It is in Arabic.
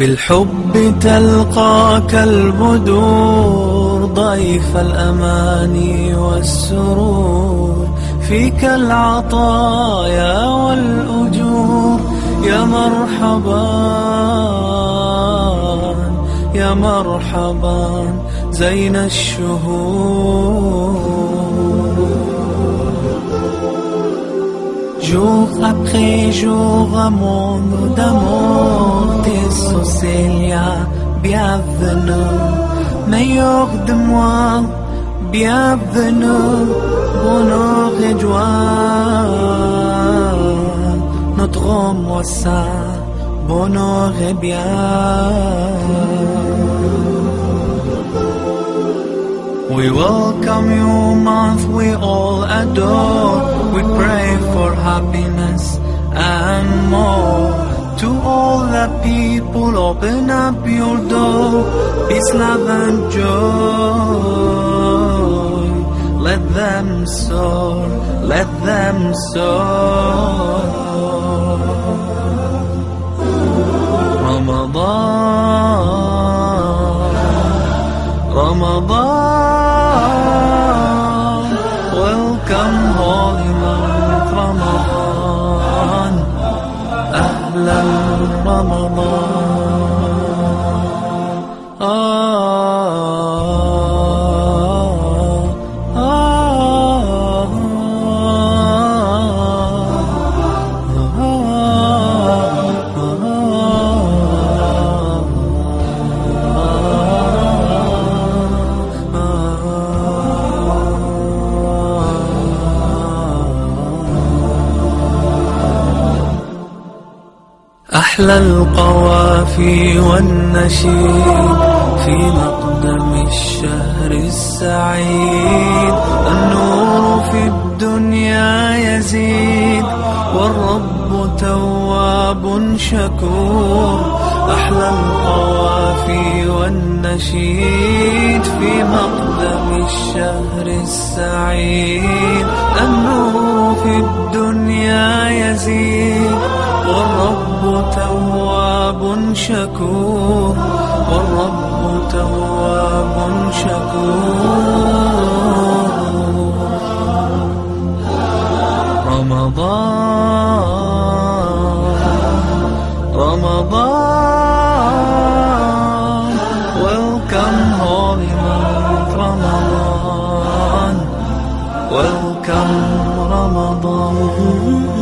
بالحب تلقاك البدور ضيف الأماني والسرور. فيك العطايا والأجور. يا مرحبا يا مرحبا زين الشهور. Jour après jour, mon d'amour, tes Célia, bienvenue, meilleur de moi, bienvenue, bonheur et joie, notre moi ça, bonheur et bien. We welcome you, month we all adore. Happiness and more. To all the people, open up your door. Peace, love, and joy. Let them soar, let them soar. Ramadan, Ramadan, welcome holy month Ramadan, أهلا رمضان. أحلى القوافي والنشيد في مقدم الشهر السعيد. النور في الدنيا يزيد والرب تواب شكور. أحلى القوافي والنشيد في مقدم الشهر السعيد. النور في الدنيا يزيد تواب شكور والرب تواب شكور. رمضان رمضان. ويلكم هولي مانث رمضان ويلكم رمضان